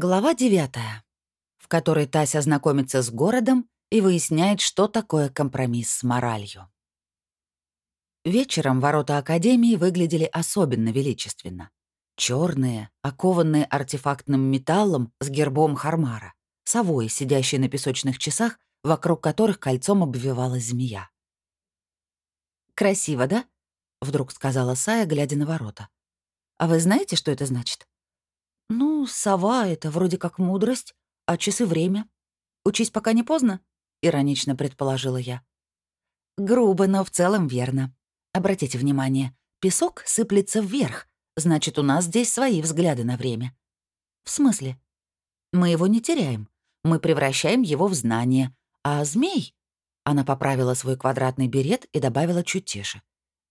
Глава девятая, в которой Тася знакомится с городом и выясняет, что такое компромисс с моралью. Вечером ворота Академии выглядели особенно величественно. Черные, окованные артефактным металлом с гербом Хармара, совой, сидящей на песочных часах, вокруг которых кольцом обвивалась змея. «Красиво, да?» — вдруг сказала Сая, глядя на ворота. «А вы знаете, что это значит?» «Ну, сова — это вроде как мудрость, а часы — время. Учись, пока не поздно», — иронично предположила я. Грубо, но в целом верно. Обратите внимание, песок сыплется вверх, значит, у нас здесь свои взгляды на время. В смысле? Мы его не теряем, мы превращаем его в знание, а змей... Она поправила свой квадратный берет и добавила чуть тише.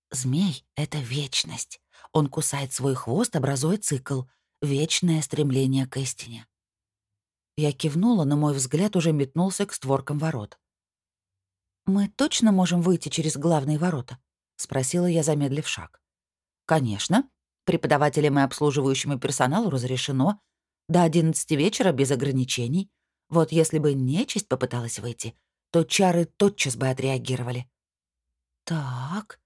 «Змей — это вечность. Он кусает свой хвост, образуя цикл — вечное стремление к истине. Я кивнула, но мой взгляд уже метнулся к створкам ворот. «Мы точно можем выйти через главные ворота?» — спросила я, замедлив шаг. «Конечно. Преподавателям и обслуживающему персоналу разрешено. До одиннадцати вечера без ограничений. Вот если бы нечисть попыталась выйти, то чары тотчас бы отреагировали». «Так...»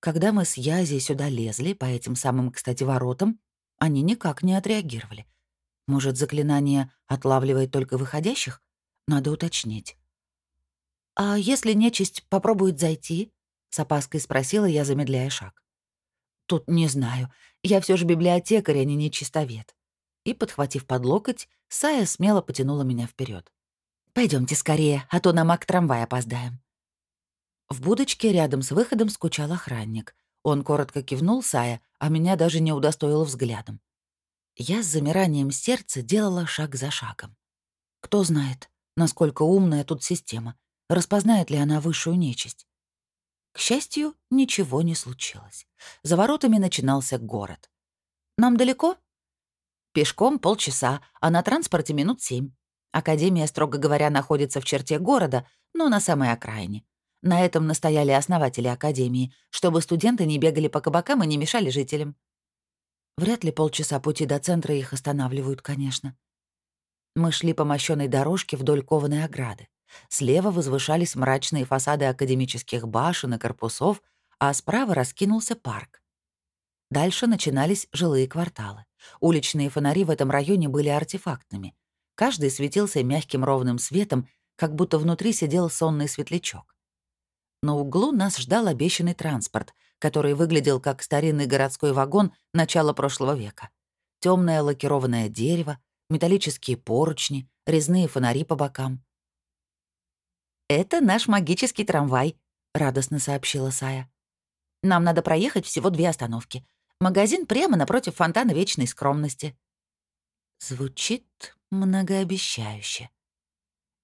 Когда мы с Язей сюда лезли, по этим самым, кстати, воротам, они никак не отреагировали. Может, заклинание отлавливает только выходящих? Надо уточнить. «А если нечисть попробует зайти?» — с опаской спросила я, замедляя шаг. «Тут не знаю. Я все же библиотекарь, а не нечистовед». И, подхватив под локоть, Сая смело потянула меня вперед. Пойдемте скорее, а то на маг-трамвай опоздаем». В будочке рядом с выходом скучал охранник. Он коротко кивнул Сая, а меня даже не удостоил взглядом. Я с замиранием сердца делала шаг за шагом. Кто знает, насколько умная тут система, распознает ли она высшую нечисть. К счастью, ничего не случилось. За воротами начинался город. «Нам далеко?» «Пешком полчаса, а на транспорте минут семь. Академия, строго говоря, находится в черте города, но на самой окраине. На этом настояли основатели Академии, чтобы студенты не бегали по кабакам и не мешали жителям. Вряд ли полчаса пути до центра их останавливают, конечно. Мы шли по мощенной дорожке вдоль кованой ограды. Слева возвышались мрачные фасады академических башен и корпусов, а справа раскинулся парк. Дальше начинались жилые кварталы. Уличные фонари в этом районе были артефактными. Каждый светился мягким ровным светом, как будто внутри сидел сонный светлячок. На углу нас ждал обещанный транспорт, который выглядел как старинный городской вагон начала прошлого века. Темное лакированное дерево, металлические поручни, резные фонари по бокам. «Это наш магический трамвай», — радостно сообщила Сая. «Нам надо проехать всего две остановки. Магазин прямо напротив фонтана вечной скромности». Звучит многообещающе.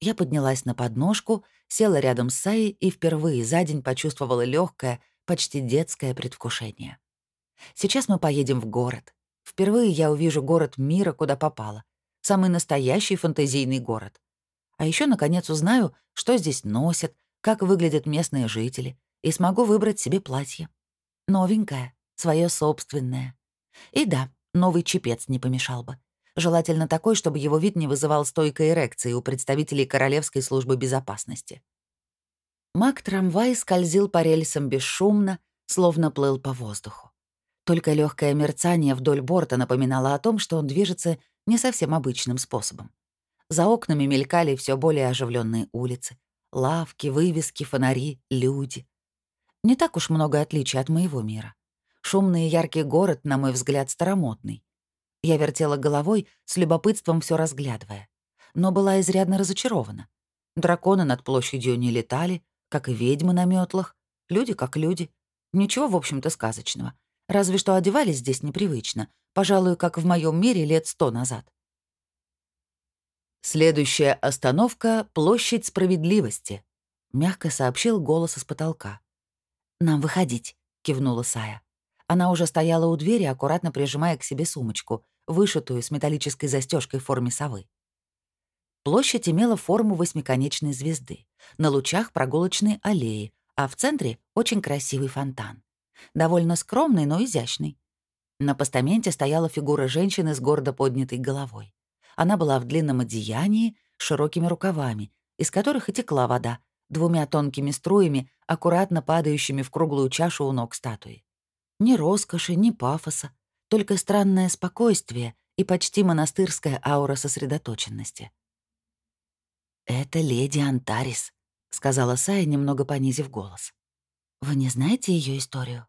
Я поднялась на подножку, села рядом с Саей и впервые за день почувствовала легкое, почти детское предвкушение. Сейчас мы поедем в город. Впервые я увижу город мира, куда попала. Самый настоящий фантазийный город. А еще наконец, узнаю, что здесь носят, как выглядят местные жители, и смогу выбрать себе платье. Новенькое, свое собственное. И да, новый чепец не помешал бы. Желательно такой, чтобы его вид не вызывал стойкой эрекции у представителей Королевской службы безопасности. Маг-трамвай скользил по рельсам бесшумно, словно плыл по воздуху. Только легкое мерцание вдоль борта напоминало о том, что он движется не совсем обычным способом. За окнами мелькали все более оживленные улицы. Лавки, вывески, фонари, люди. Не так уж много отличий от моего мира. Шумный и яркий город, на мой взгляд, старомодный. Я вертела головой, с любопытством все разглядывая. Но была изрядно разочарована. Драконы над площадью не летали, как и ведьмы на метлах. Люди как люди. Ничего, в общем-то, сказочного. Разве что одевались здесь непривычно. Пожалуй, как в моем мире лет сто назад. «Следующая остановка — площадь справедливости», — мягко сообщил голос из потолка. «Нам выходить», — кивнула Сая. Она уже стояла у двери, аккуратно прижимая к себе сумочку вышитую с металлической застежкой в форме совы. Площадь имела форму восьмиконечной звезды, на лучах прогулочной аллеи, а в центре — очень красивый фонтан. Довольно скромный, но изящный. На постаменте стояла фигура женщины с гордо поднятой головой. Она была в длинном одеянии, с широкими рукавами, из которых и текла вода, двумя тонкими струями, аккуратно падающими в круглую чашу у ног статуи. Ни роскоши, ни пафоса, только странное спокойствие и почти монастырская аура сосредоточенности. «Это леди Антарис», — сказала Сая, немного понизив голос. «Вы не знаете ее историю?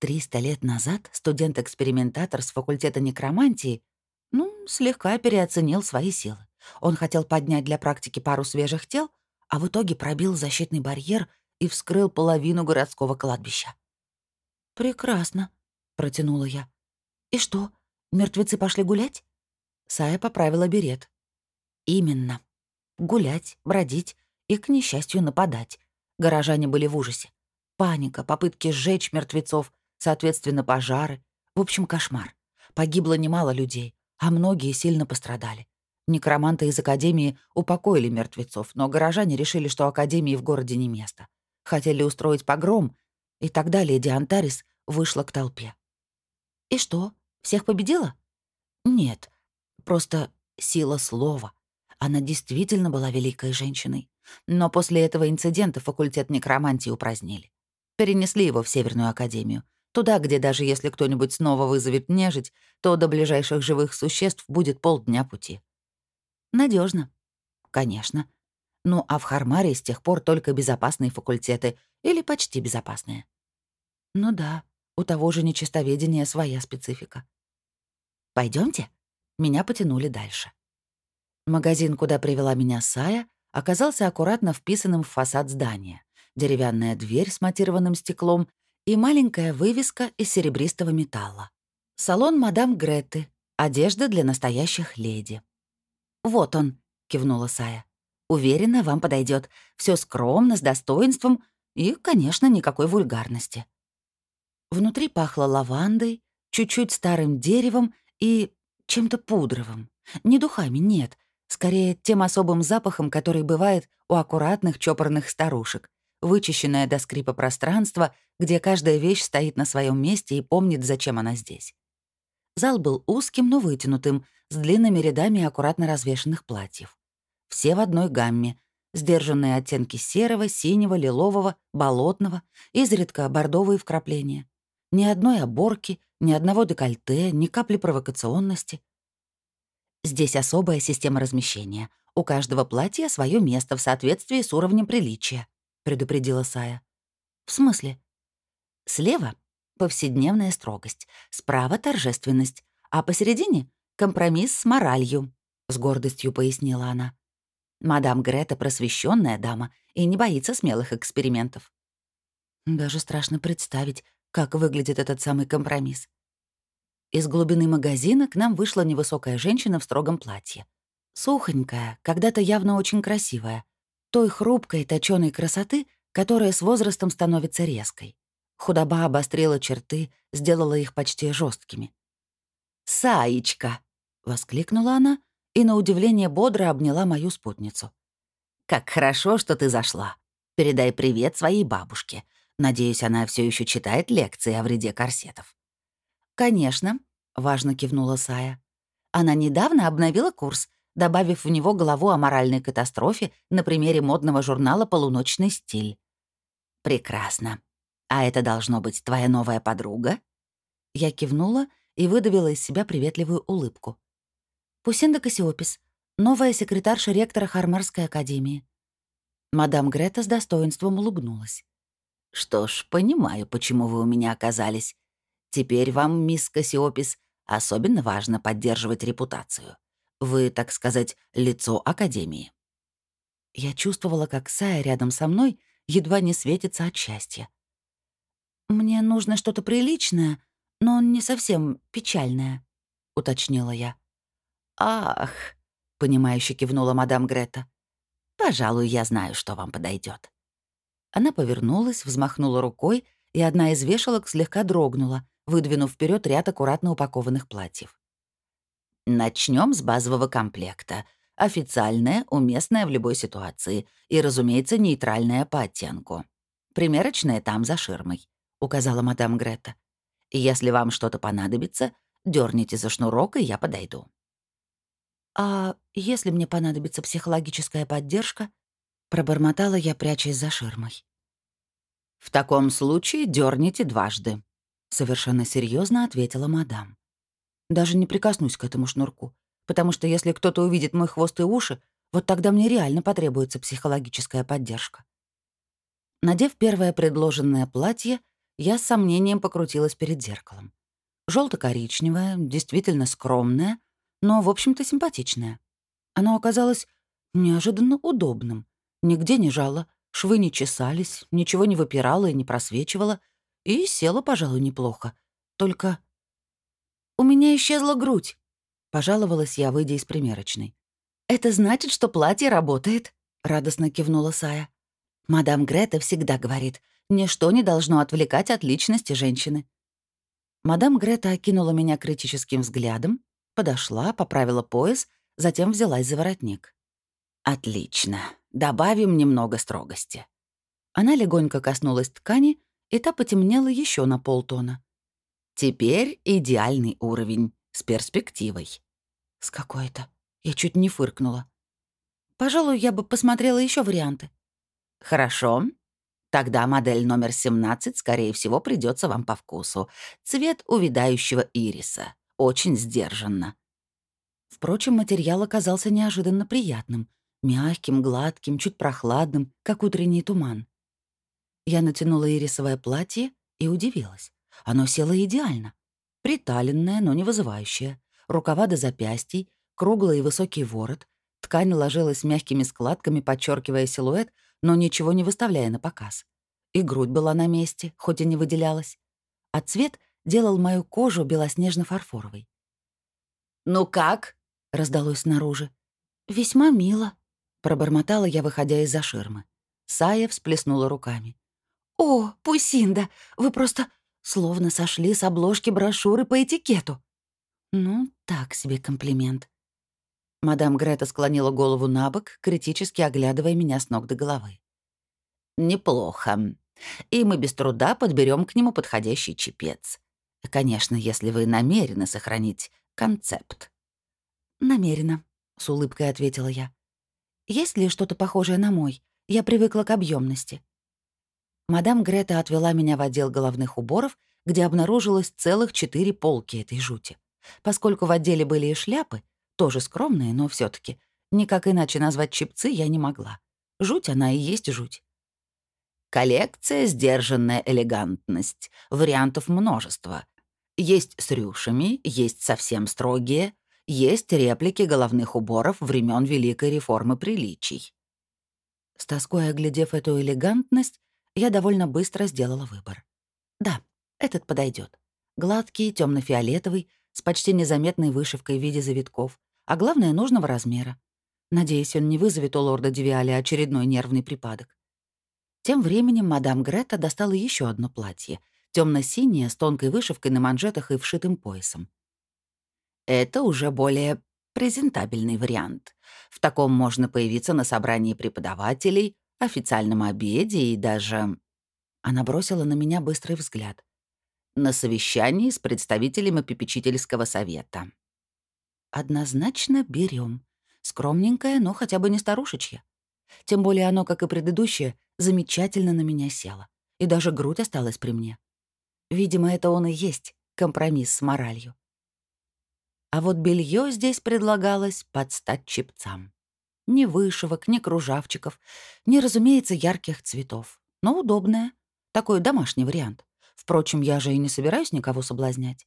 Триста лет назад студент-экспериментатор с факультета некромантии, ну, слегка переоценил свои силы. Он хотел поднять для практики пару свежих тел, а в итоге пробил защитный барьер и вскрыл половину городского кладбища. «Прекрасно», — протянула я. «И что, мертвецы пошли гулять?» Сая поправила берет. «Именно. Гулять, бродить и, к несчастью, нападать. Горожане были в ужасе. Паника, попытки сжечь мертвецов, соответственно, пожары. В общем, кошмар. Погибло немало людей, а многие сильно пострадали. Некроманты из Академии упокоили мертвецов, но горожане решили, что Академии в городе не место. Хотели устроить погром, и тогда леди Антарис вышла к толпе. «И что, всех победила?» «Нет, просто сила слова. Она действительно была великой женщиной. Но после этого инцидента факультет некромантии упразднили. Перенесли его в Северную Академию. Туда, где даже если кто-нибудь снова вызовет нежить, то до ближайших живых существ будет полдня пути. Надежно, Конечно. Ну а в Хармаре с тех пор только безопасные факультеты или почти безопасные. Ну да, у того же нечистоведения своя специфика. Пойдемте. Меня потянули дальше. Магазин, куда привела меня Сая, оказался аккуратно вписанным в фасад здания. Деревянная дверь с матированным стеклом и маленькая вывеска из серебристого металла. Салон мадам Греты. Одежда для настоящих леди. «Вот он», — кивнула Сая. «Уверена, вам подойдет. Все скромно, с достоинством и, конечно, никакой вульгарности». Внутри пахло лавандой, чуть-чуть старым деревом и чем-то пудровым. Не духами, нет. Скорее, тем особым запахом, который бывает у аккуратных чопорных старушек. Вычищенное до скрипа пространство, где каждая вещь стоит на своем месте и помнит, зачем она здесь. Зал был узким, но вытянутым, с длинными рядами аккуратно развешанных платьев. Все в одной гамме, сдержанные оттенки серого, синего, лилового, болотного, изредка бордовые вкрапления. Ни одной оборки, ни одного декольте, ни капли провокационности. Здесь особая система размещения. У каждого платья свое место в соответствии с уровнем приличия, предупредила Сая. В смысле? Слева — повседневная строгость, справа — торжественность, а посередине Компромисс с моралью», — с гордостью пояснила она. «Мадам Грета просвещенная дама и не боится смелых экспериментов». Даже страшно представить, как выглядит этот самый компромисс. Из глубины магазина к нам вышла невысокая женщина в строгом платье. Сухонькая, когда-то явно очень красивая. Той хрупкой, точёной красоты, которая с возрастом становится резкой. Худоба обострила черты, сделала их почти жесткими. «Саечка!» — воскликнула она и на удивление бодро обняла мою спутницу. «Как хорошо, что ты зашла. Передай привет своей бабушке. Надеюсь, она все еще читает лекции о вреде корсетов». «Конечно», — важно кивнула Сая. «Она недавно обновила курс, добавив в него главу о моральной катастрофе на примере модного журнала «Полуночный стиль». «Прекрасно. А это должно быть твоя новая подруга?» Я кивнула и выдавила из себя приветливую улыбку. «Пусинда Кассиопис, новая секретарша ректора Хармарской академии». Мадам Грета с достоинством улыбнулась. «Что ж, понимаю, почему вы у меня оказались. Теперь вам, мисс Кассиопис, особенно важно поддерживать репутацию. Вы, так сказать, лицо Академии». Я чувствовала, как Сая рядом со мной едва не светится от счастья. «Мне нужно что-то приличное, но не совсем печальная», — уточнила я. «Ах», — понимающе кивнула мадам Грета. «Пожалуй, я знаю, что вам подойдет. Она повернулась, взмахнула рукой, и одна из вешалок слегка дрогнула, выдвинув вперед ряд аккуратно упакованных платьев. Начнем с базового комплекта. Официальное, уместное в любой ситуации и, разумеется, нейтральное по оттенку. Примерочная там за ширмой», — указала мадам Грета. Если вам что-то понадобится, дерните за шнурок, и я подойду». «А если мне понадобится психологическая поддержка?» Пробормотала я, прячась за ширмой. «В таком случае дерните дважды», — совершенно серьезно ответила мадам. «Даже не прикоснусь к этому шнурку, потому что если кто-то увидит мой хвост и уши, вот тогда мне реально потребуется психологическая поддержка». Надев первое предложенное платье, я с сомнением покрутилась перед зеркалом. желто коричневое действительно скромное, но, в общем-то, симпатичное. Оно оказалось неожиданно удобным. Нигде не жало, швы не чесались, ничего не выпирало и не просвечивало, и села, пожалуй, неплохо. Только... «У меня исчезла грудь», — пожаловалась я, выйдя из примерочной. «Это значит, что платье работает», — радостно кивнула Сая. Мадам Грета всегда говорит, ничто не должно отвлекать от личности женщины. Мадам Грета окинула меня критическим взглядом, подошла, поправила пояс, затем взялась за воротник. «Отлично. Добавим немного строгости». Она легонько коснулась ткани, и та потемнела еще на полтона. «Теперь идеальный уровень, с перспективой». «С какой-то?» Я чуть не фыркнула. «Пожалуй, я бы посмотрела еще варианты», Хорошо. Тогда модель номер 17, скорее всего, придется вам по вкусу. Цвет увядающего ириса. Очень сдержанно. Впрочем, материал оказался неожиданно приятным. Мягким, гладким, чуть прохладным, как утренний туман. Я натянула ирисовое платье и удивилась. Оно село идеально. Приталенное, но не вызывающее. Рукава до запястий, круглый и высокий ворот. Ткань ложилась мягкими складками, подчеркивая силуэт, но ничего не выставляя на показ. И грудь была на месте, хоть и не выделялась. А цвет делал мою кожу белоснежно-фарфоровой. «Ну как?» — раздалось снаружи. «Весьма мило», — пробормотала я, выходя из-за ширмы. Сая всплеснула руками. «О, Пусинда, вы просто словно сошли с обложки брошюры по этикету». «Ну, так себе комплимент. Мадам Грета склонила голову на бок, критически оглядывая меня с ног до головы. «Неплохо. И мы без труда подберем к нему подходящий чепец. Конечно, если вы намерены сохранить концепт». «Намерена», — с улыбкой ответила я. «Есть ли что-то похожее на мой? Я привыкла к объемности. Мадам Грета отвела меня в отдел головных уборов, где обнаружилось целых четыре полки этой жути. Поскольку в отделе были и шляпы, тоже скромные, но все таки Никак иначе назвать чипцы я не могла. Жуть она и есть жуть. Коллекция «Сдержанная элегантность». Вариантов множество. Есть с рюшами, есть совсем строгие, есть реплики головных уборов времен Великой реформы приличий. С тоской оглядев эту элегантность, я довольно быстро сделала выбор. Да, этот подойдет. Гладкий, темно фиолетовый с почти незаметной вышивкой в виде завитков, а главное, нужного размера. Надеюсь, он не вызовет у лорда Девиали очередной нервный припадок. Тем временем мадам Грета достала еще одно платье, темно синее с тонкой вышивкой на манжетах и вшитым поясом. Это уже более презентабельный вариант. В таком можно появиться на собрании преподавателей, официальном обеде и даже... Она бросила на меня быстрый взгляд. На совещании с представителями попечительского совета. Однозначно берем. Скромненькое, но хотя бы не старушечье. Тем более оно, как и предыдущее, замечательно на меня село. И даже грудь осталась при мне. Видимо, это он и есть компромисс с моралью. А вот белье здесь предлагалось под стать чепцам. Ни вышивок, ни кружавчиков, ни, разумеется, ярких цветов. Но удобное. Такой домашний вариант. Впрочем, я же и не собираюсь никого соблазнять.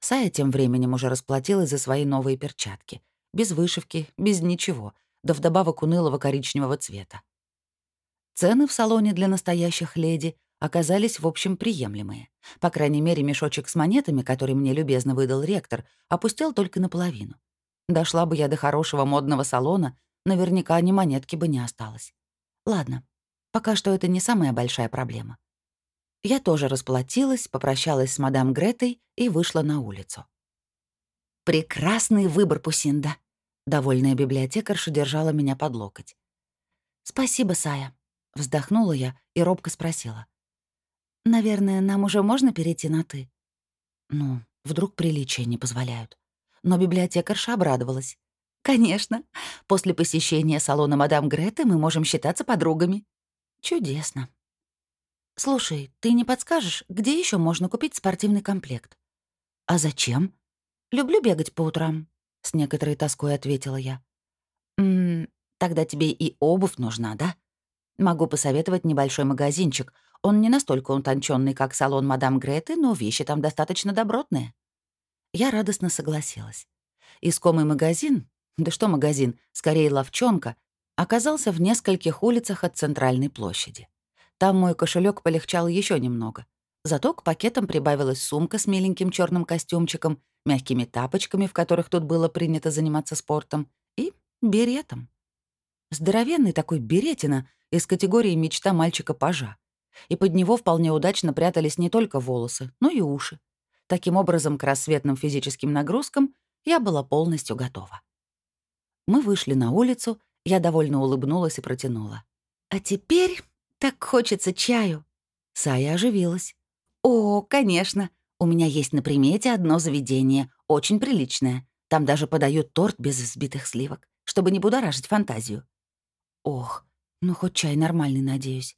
Сая тем временем уже расплатилась за свои новые перчатки. Без вышивки, без ничего, да вдобавок унылого коричневого цвета. Цены в салоне для настоящих леди оказались, в общем, приемлемые. По крайней мере, мешочек с монетами, который мне любезно выдал ректор, опустил только наполовину. Дошла бы я до хорошего модного салона, наверняка ни монетки бы не осталось. Ладно, пока что это не самая большая проблема. Я тоже расплатилась, попрощалась с мадам Гретой и вышла на улицу. «Прекрасный выбор, Пусинда!» Довольная библиотекарша держала меня под локоть. «Спасибо, Сая», — вздохнула я и робко спросила. «Наверное, нам уже можно перейти на «ты»?» Ну, вдруг приличия не позволяют. Но библиотекарша обрадовалась. конечно. После посещения салона мадам Греты мы можем считаться подругами. Чудесно. Слушай, ты не подскажешь, где еще можно купить спортивный комплект? А зачем? Люблю бегать по утрам, с некоторой тоской ответила я. М тогда тебе и обувь нужна, да? Могу посоветовать небольшой магазинчик. Он не настолько утонченный, как салон мадам Греты, но вещи там достаточно добротные. Я радостно согласилась. Искомый магазин, да что магазин, скорее ловчонка, оказался в нескольких улицах от центральной площади. Там мой кошелек полегчал еще немного. Зато к пакетам прибавилась сумка с миленьким черным костюмчиком, мягкими тапочками, в которых тут было принято заниматься спортом, и беретом. Здоровенный такой беретина из категории «мечта мальчика-пажа». И под него вполне удачно прятались не только волосы, но и уши. Таким образом, к рассветным физическим нагрузкам я была полностью готова. Мы вышли на улицу, я довольно улыбнулась и протянула. «А теперь так хочется чаю». Сая оживилась. «О, конечно. У меня есть на примете одно заведение, очень приличное. Там даже подают торт без взбитых сливок, чтобы не будоражить фантазию». «Ох, ну хоть чай нормальный, надеюсь».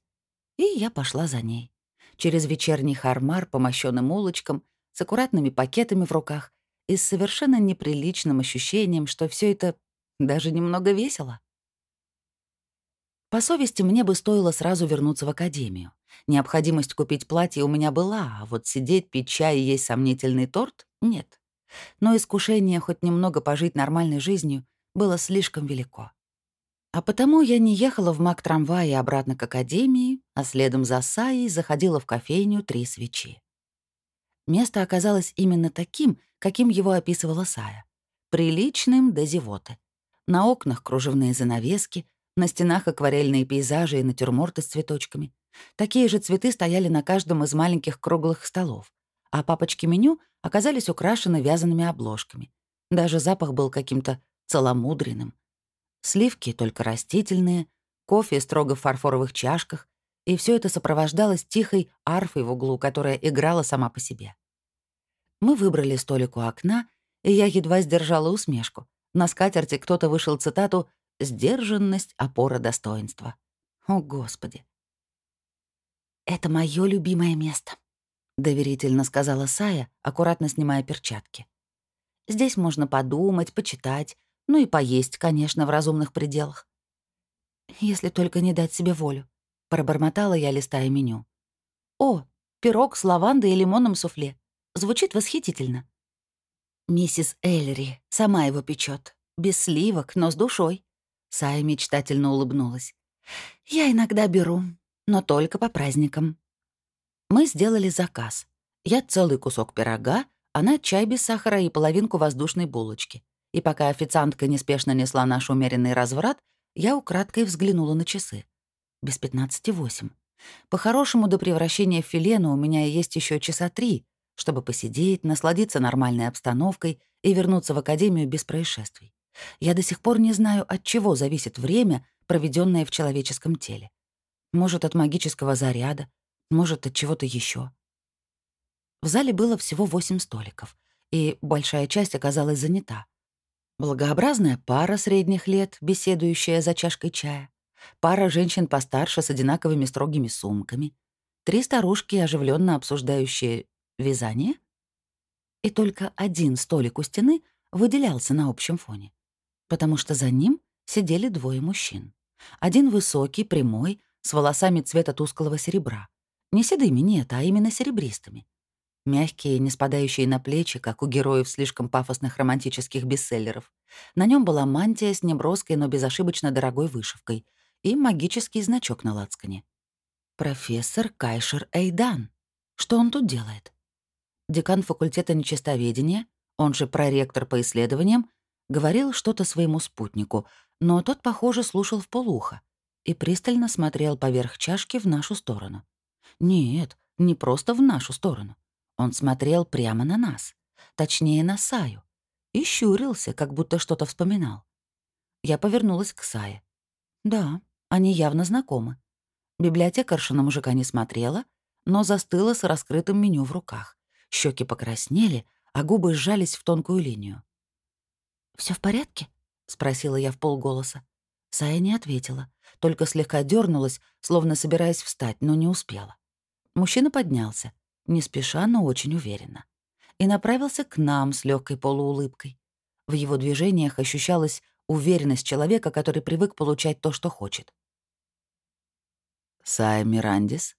И я пошла за ней. Через вечерний хармар по мощёным улочкам, с аккуратными пакетами в руках и с совершенно неприличным ощущением, что все это даже немного весело. По совести мне бы стоило сразу вернуться в академию. Необходимость купить платье у меня была, а вот сидеть, пить чай и есть сомнительный торт — нет. Но искушение хоть немного пожить нормальной жизнью было слишком велико. А потому я не ехала в маг-трамвае обратно к академии, а следом за Саей заходила в кофейню «Три свечи». Место оказалось именно таким, каким его описывала Сая. Приличным до зевоты. На окнах кружевные занавески, на стенах акварельные пейзажи и натюрморты с цветочками. Такие же цветы стояли на каждом из маленьких круглых столов, а папочки меню оказались украшены вязаными обложками. Даже запах был каким-то целомудренным. Сливки только растительные, кофе строго в фарфоровых чашках, и все это сопровождалось тихой арфой в углу, которая играла сама по себе. Мы выбрали столик у окна, и я едва сдержала усмешку. На скатерти кто-то вышел цитату «Сдержанность — опора достоинства». О, Господи! «Это мое любимое место», — доверительно сказала Сая, аккуратно снимая перчатки. «Здесь можно подумать, почитать, ну и поесть, конечно, в разумных пределах. Если только не дать себе волю», — пробормотала я, листая меню. «О, пирог с лавандой и лимонным суфле. Звучит восхитительно». «Миссис Эллери сама его печет, без сливок, но с душой», Сая мечтательно улыбнулась. «Я иногда беру, но только по праздникам». Мы сделали заказ. Я целый кусок пирога, она чай без сахара и половинку воздушной булочки. И пока официантка неспешно несла наш умеренный разврат, я украдкой взглянула на часы. Без пятнадцати восемь. По-хорошему, до превращения в филену у меня есть еще часа три, чтобы посидеть, насладиться нормальной обстановкой и вернуться в академию без происшествий. Я до сих пор не знаю, от чего зависит время, проведенное в человеческом теле. Может, от магического заряда, может, от чего-то еще. В зале было всего восемь столиков, и большая часть оказалась занята. Благообразная пара средних лет, беседующая за чашкой чая, пара женщин постарше с одинаковыми строгими сумками, три старушки, оживленно обсуждающие вязание. И только один столик у стены выделялся на общем фоне потому что за ним сидели двое мужчин. Один высокий, прямой, с волосами цвета тусклого серебра. Не седыми, нет, а именно серебристыми. Мягкие, не спадающие на плечи, как у героев слишком пафосных романтических бестселлеров. На нем была мантия с неброской, но безошибочно дорогой вышивкой и магический значок на лацкане. Профессор Кайшер Эйдан. Что он тут делает? Декан факультета нечистоведения, он же проректор по исследованиям, говорил что-то своему спутнику, но тот, похоже, слушал в полухо и пристально смотрел поверх чашки в нашу сторону. Нет, не просто в нашу сторону. Он смотрел прямо на нас, точнее, на Саю, и щурился, как будто что-то вспоминал. Я повернулась к Сае. Да, они явно знакомы. Библиотекарша на мужика не смотрела, но застыла с раскрытым меню в руках. Щеки покраснели, а губы сжались в тонкую линию. Все в порядке?» — спросила я в полголоса. Сая не ответила, только слегка дернулась, словно собираясь встать, но не успела. Мужчина поднялся, не спеша, но очень уверенно, и направился к нам с легкой полуулыбкой. В его движениях ощущалась уверенность человека, который привык получать то, что хочет. «Сая Мирандис?»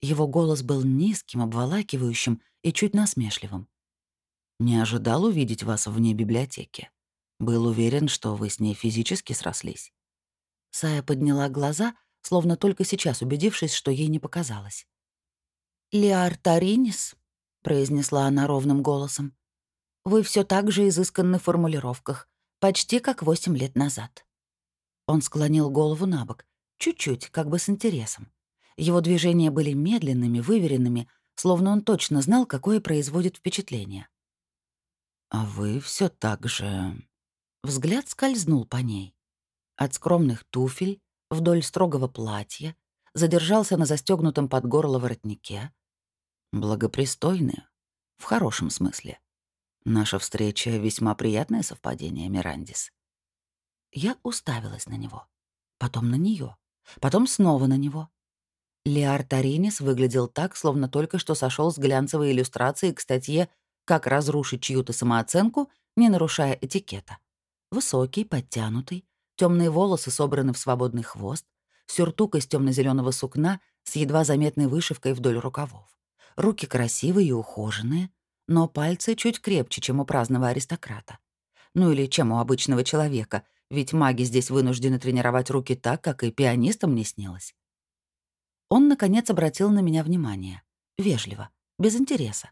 Его голос был низким, обволакивающим и чуть насмешливым. «Не ожидал увидеть вас вне библиотеки. Был уверен, что вы с ней физически срослись». Сая подняла глаза, словно только сейчас убедившись, что ей не показалось. «Лиар Таринис», — произнесла она ровным голосом, — «вы все так же изысканны в формулировках, почти как восемь лет назад». Он склонил голову на бок, чуть-чуть, как бы с интересом. Его движения были медленными, выверенными, словно он точно знал, какое производит впечатление. «А вы все так же...» Взгляд скользнул по ней. От скромных туфель, вдоль строгого платья, задержался на застегнутом под горло воротнике, Благопристойные, в хорошем смысле. Наша встреча — весьма приятное совпадение, Мирандис. Я уставилась на него, потом на нее, потом снова на него. Леар Таринис выглядел так, словно только что сошел с глянцевой иллюстрации к статье «Как разрушить чью-то самооценку, не нарушая этикета». Высокий, подтянутый, темные волосы собраны в свободный хвост, сюртук из темно зеленого сукна с едва заметной вышивкой вдоль рукавов. Руки красивые и ухоженные, но пальцы чуть крепче, чем у праздного аристократа. Ну или чем у обычного человека, ведь маги здесь вынуждены тренировать руки так, как и пианистам не снилось. Он, наконец, обратил на меня внимание. Вежливо, без интереса.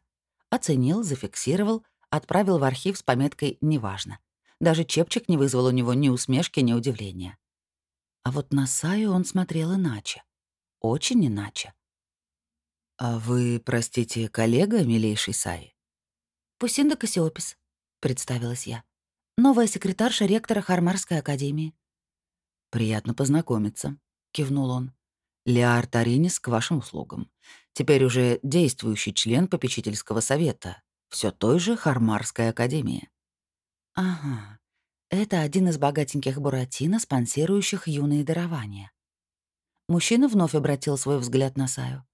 Оценил, зафиксировал, отправил в архив с пометкой «Неважно». Даже чепчик не вызвал у него ни усмешки, ни удивления. А вот на Саю он смотрел иначе. Очень иначе. «А вы, простите, коллега, милейший Саи?» «Пусинда Кассиопис», — представилась я. «Новая секретарша ректора Хармарской академии». «Приятно познакомиться», — кивнул он. «Леар Таринис к вашим услугам. Теперь уже действующий член попечительского совета, все той же Хармарской академии». «Ага, это один из богатеньких Буратино, спонсирующих юные дарования». Мужчина вновь обратил свой взгляд на Саю.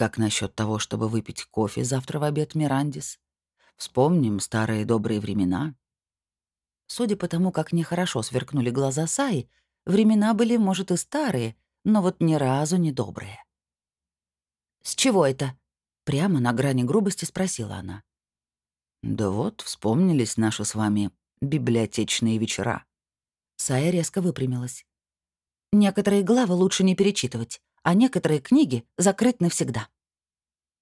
Как насчет того, чтобы выпить кофе завтра в обед, Мирандис? Вспомним старые добрые времена. Судя по тому, как нехорошо сверкнули глаза Саи, времена были, может, и старые, но вот ни разу не добрые. «С чего это?» — прямо на грани грубости спросила она. «Да вот, вспомнились наши с вами библиотечные вечера». Сая резко выпрямилась. «Некоторые главы лучше не перечитывать а некоторые книги закрыть навсегда.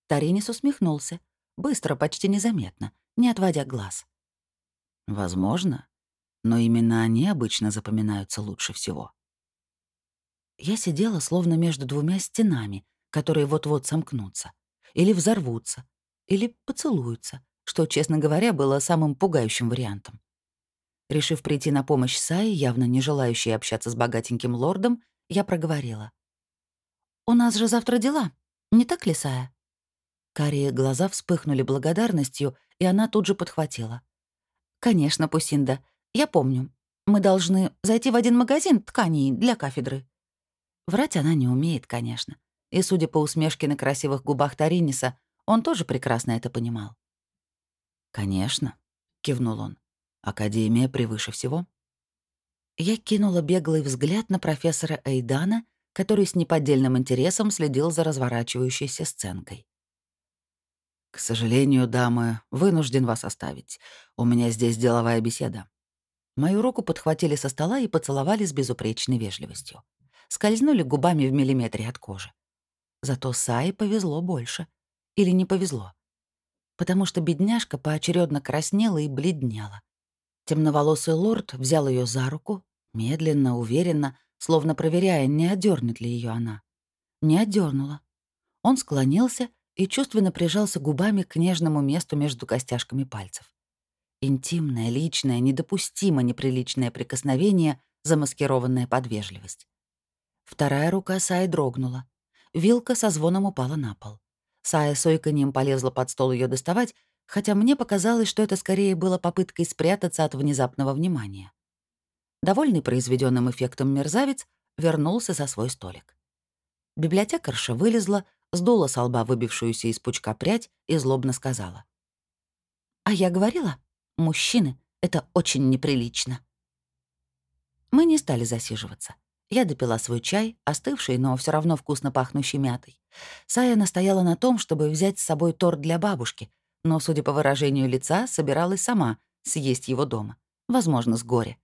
Таринис усмехнулся, быстро, почти незаметно, не отводя глаз. «Возможно, но именно они обычно запоминаются лучше всего». Я сидела словно между двумя стенами, которые вот-вот сомкнутся, или взорвутся, или поцелуются, что, честно говоря, было самым пугающим вариантом. Решив прийти на помощь Сае, явно не желающей общаться с богатеньким лордом, я проговорила. «У нас же завтра дела, не так ли, Сая?» Карие глаза вспыхнули благодарностью, и она тут же подхватила. «Конечно, Пусинда, я помню. Мы должны зайти в один магазин тканей для кафедры». Врать она не умеет, конечно. И, судя по усмешке на красивых губах Тариниса, он тоже прекрасно это понимал. «Конечно», — кивнул он. «Академия превыше всего». Я кинула беглый взгляд на профессора Эйдана — который с неподдельным интересом следил за разворачивающейся сценкой. «К сожалению, дамы, вынужден вас оставить. У меня здесь деловая беседа». Мою руку подхватили со стола и поцеловали с безупречной вежливостью. Скользнули губами в миллиметре от кожи. Зато Сае повезло больше. Или не повезло. Потому что бедняжка поочередно краснела и бледнела. Темноволосый лорд взял ее за руку, медленно, уверенно, словно проверяя, не одернет ли ее она. Не одернула. Он склонился и чувственно прижался губами к нежному месту между костяшками пальцев. Интимное, личное, недопустимо неприличное прикосновение, замаскированное под вежливость. Вторая рука Саи дрогнула. Вилка со звоном упала на пол. Сая с ойканьем полезла под стол ее доставать, хотя мне показалось, что это скорее было попыткой спрятаться от внезапного внимания. Довольный произведенным эффектом мерзавец вернулся за свой столик. Библиотекарша вылезла, сдула с лба выбившуюся из пучка прядь и злобно сказала. «А я говорила, мужчины — это очень неприлично». Мы не стали засиживаться. Я допила свой чай, остывший, но все равно вкусно пахнущий мятой. Сая настояла на том, чтобы взять с собой торт для бабушки, но, судя по выражению лица, собиралась сама съесть его дома. Возможно, с горя.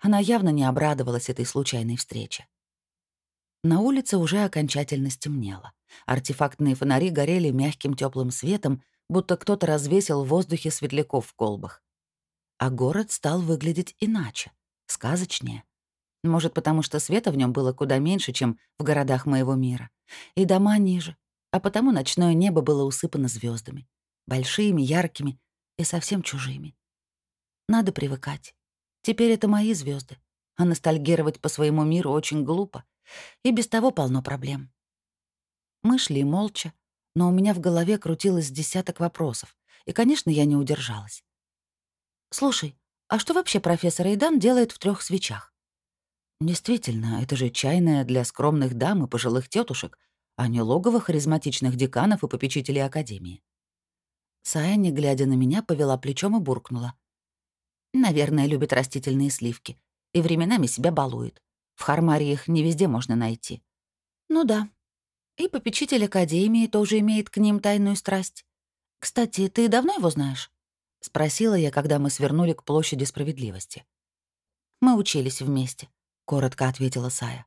Она явно не обрадовалась этой случайной встрече. На улице уже окончательно стемнело. Артефактные фонари горели мягким теплым светом, будто кто-то развесил в воздухе светляков в колбах. А город стал выглядеть иначе, сказочнее. Может, потому что света в нем было куда меньше, чем в городах моего мира. И дома ниже. А потому ночное небо было усыпано звездами, Большими, яркими и совсем чужими. Надо привыкать. Теперь это мои звезды, А ностальгировать по своему миру очень глупо. И без того полно проблем. Мы шли молча, но у меня в голове крутилось десяток вопросов. И, конечно, я не удержалась. «Слушай, а что вообще профессор Эйдан делает в трех свечах?» Действительно, это же чайная для скромных дам и пожилых тетушек, а не логово харизматичных деканов и попечителей Академии. Сая, не глядя на меня, повела плечом и буркнула. «Наверное, любит растительные сливки. И временами себя балует. В Хармаре их не везде можно найти». «Ну да. И попечитель Академии тоже имеет к ним тайную страсть. Кстати, ты давно его знаешь?» — спросила я, когда мы свернули к площади справедливости. «Мы учились вместе коротко ответила Сая.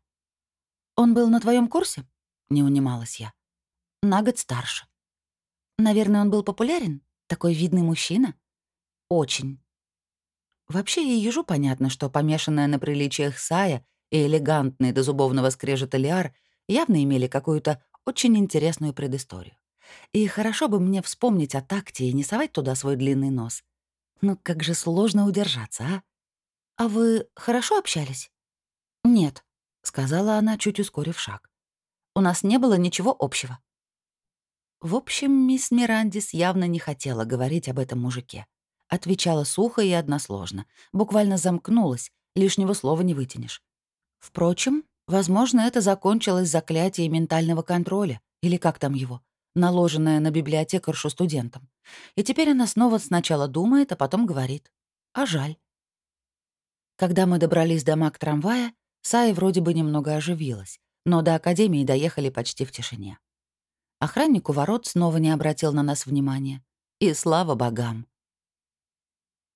Он был на твоем курсе? Не унималась я. На год старше. Наверное, он был популярен? Такой видный мужчина? Очень. Вообще и ежу понятно, что помешанная на приличиях Сая и элегантный до зубовного скрежета Лиар явно имели какую-то очень интересную предысторию. И хорошо бы мне вспомнить о такте и не совать туда свой длинный нос. Ну как же сложно удержаться, а? А вы хорошо общались? «Нет», — сказала она, чуть ускорив шаг. «У нас не было ничего общего». В общем, мисс Мирандис явно не хотела говорить об этом мужике. Отвечала сухо и односложно, буквально замкнулась, лишнего слова не вытянешь. Впрочем, возможно, это закончилось заклятие ментального контроля, или как там его, наложенное на библиотекаршу студентам. И теперь она снова сначала думает, а потом говорит. А жаль. Когда мы добрались до маг трамвая, Сая вроде бы немного оживилась, но до Академии доехали почти в тишине. Охранник у ворот снова не обратил на нас внимания. И слава богам.